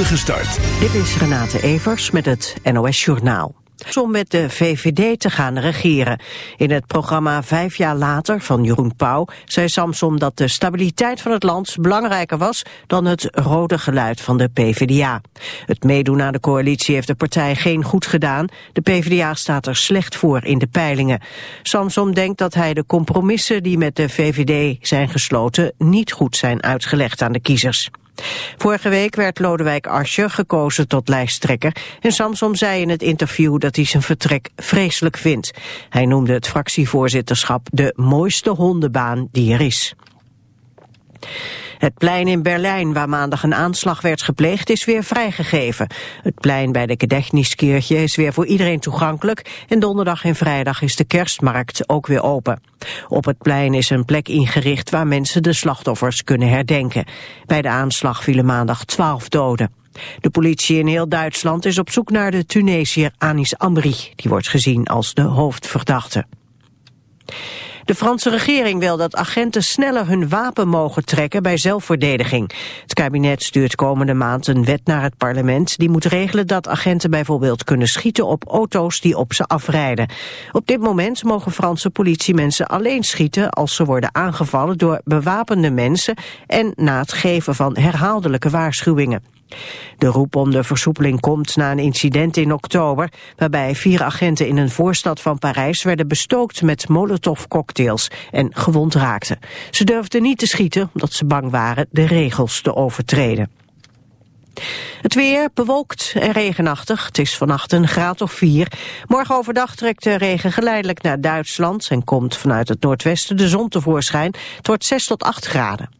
Dit is Renate Evers met het NOS Journaal om met de VVD te gaan regeren. In het programma Vijf jaar later van Jeroen Pauw zei Samsom dat de stabiliteit van het land belangrijker was dan het rode geluid van de PvdA. Het meedoen aan de coalitie heeft de partij geen goed gedaan. De PvdA staat er slecht voor in de peilingen. Samsom denkt dat hij de compromissen die met de VVD zijn gesloten niet goed zijn uitgelegd aan de kiezers. Vorige week werd Lodewijk Asscher gekozen tot lijsttrekker en Samsom zei in het interview dat hij zijn vertrek vreselijk vindt. Hij noemde het fractievoorzitterschap de mooiste hondenbaan die er is. Het plein in Berlijn, waar maandag een aanslag werd gepleegd, is weer vrijgegeven. Het plein bij de Gedächtniskirche is weer voor iedereen toegankelijk en donderdag en vrijdag is de kerstmarkt ook weer open. Op het plein is een plek ingericht waar mensen de slachtoffers kunnen herdenken. Bij de aanslag vielen maandag twaalf doden. De politie in heel Duitsland is op zoek naar de Tunesiër Anis Amri. Die wordt gezien als de hoofdverdachte. De Franse regering wil dat agenten sneller hun wapen mogen trekken bij zelfverdediging. Het kabinet stuurt komende maand een wet naar het parlement... die moet regelen dat agenten bijvoorbeeld kunnen schieten op auto's die op ze afrijden. Op dit moment mogen Franse politiemensen alleen schieten... als ze worden aangevallen door bewapende mensen... en na het geven van herhaaldelijke waarschuwingen. De roep om de versoepeling komt na een incident in oktober... waarbij vier agenten in een voorstad van Parijs werden bestookt met molotovcocktails en gewond raakten. Ze durfden niet te schieten omdat ze bang waren de regels te overtreden. Het weer bewolkt en regenachtig. Het is vannacht een graad of vier. Morgen overdag trekt de regen geleidelijk naar Duitsland... en komt vanuit het noordwesten de zon tevoorschijn. Het wordt 6 tot 8 graden.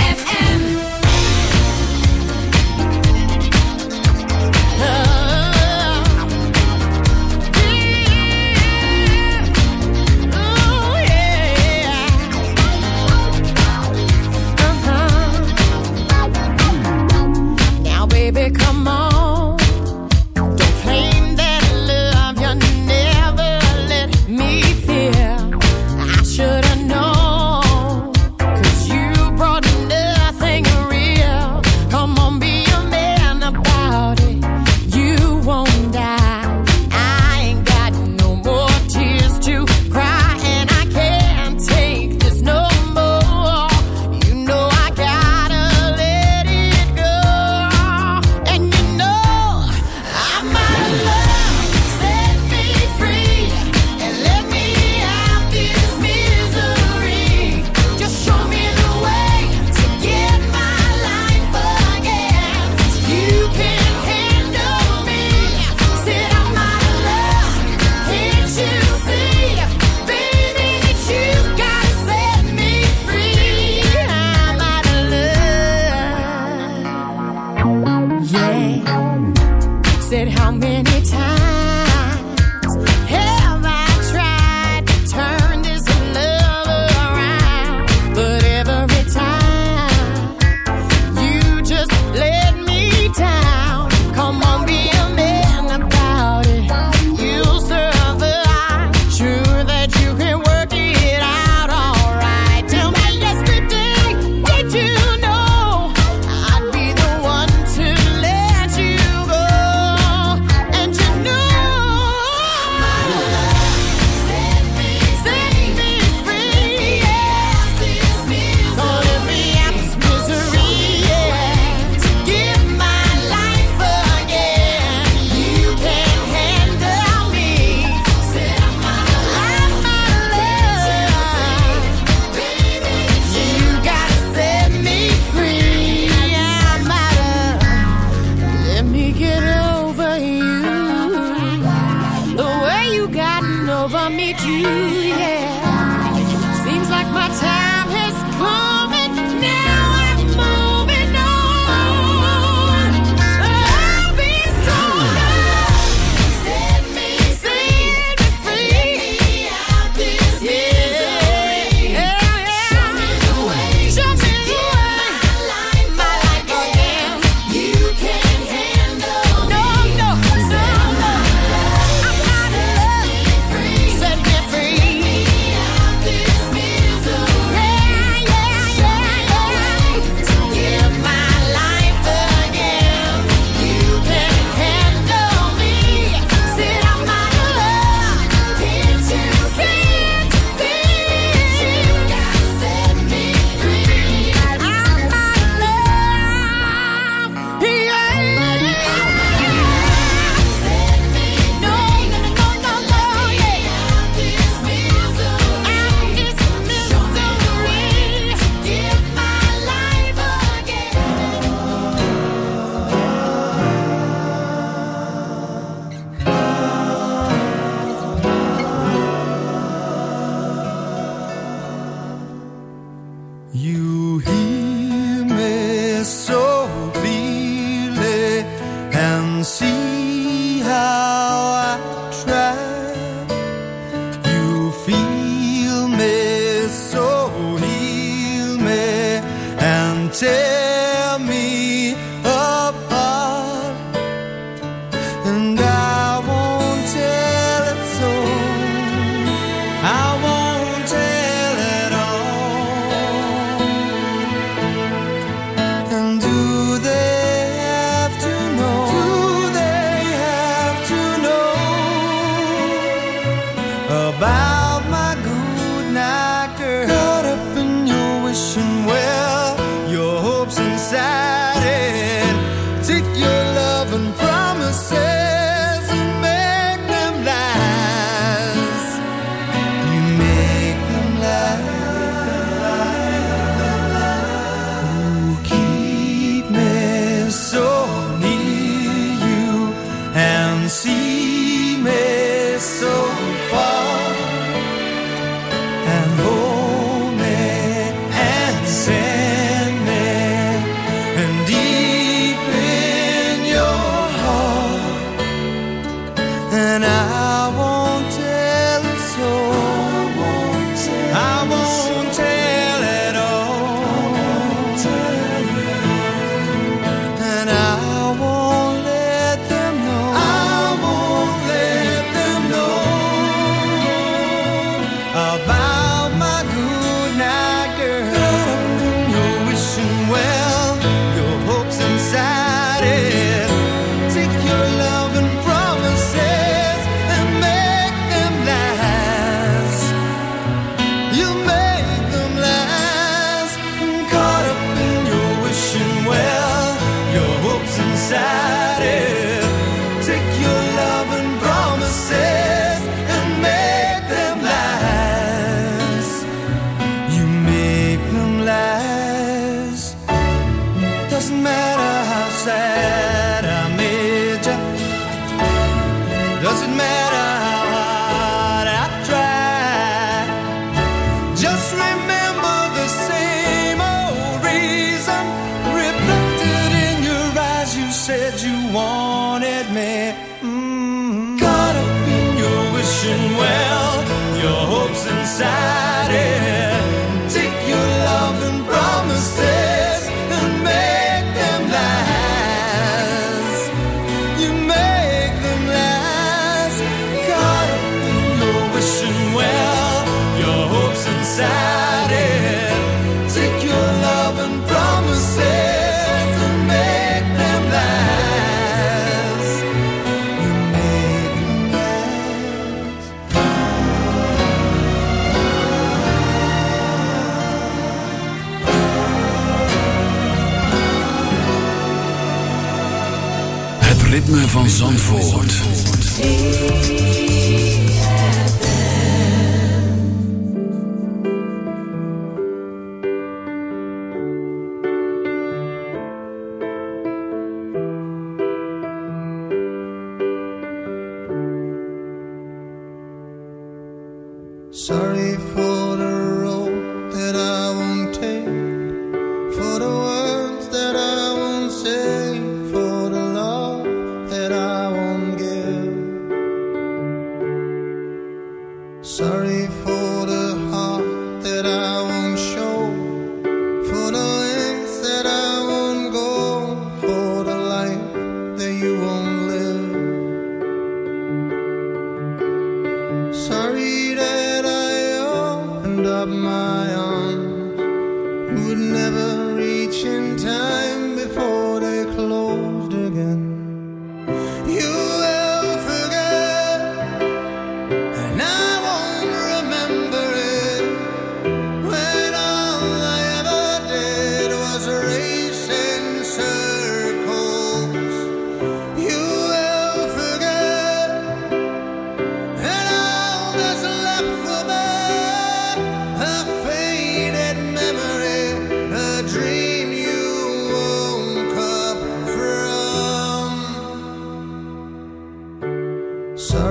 Van Zandvoort.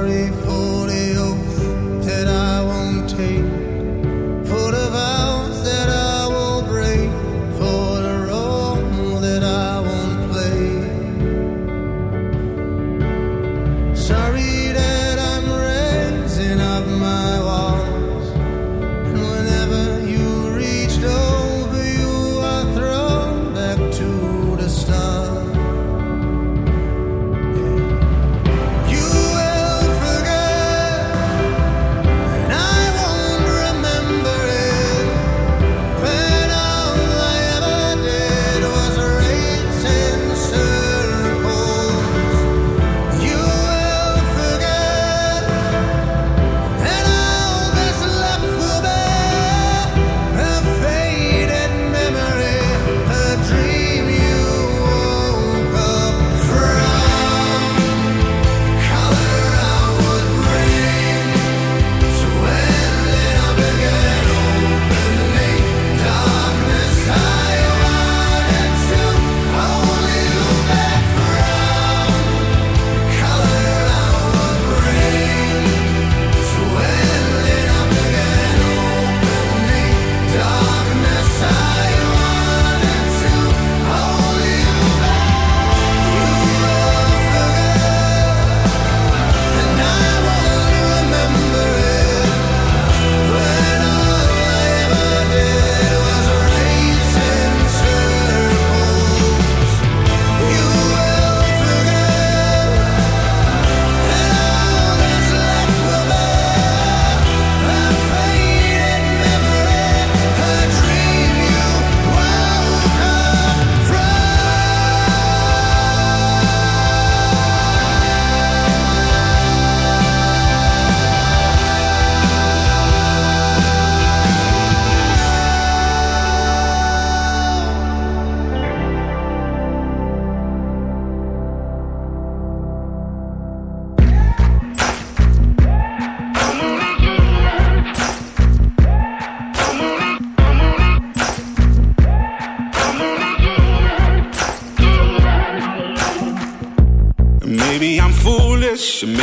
sorry for the hope that I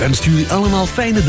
Wenst jullie allemaal fijne dag.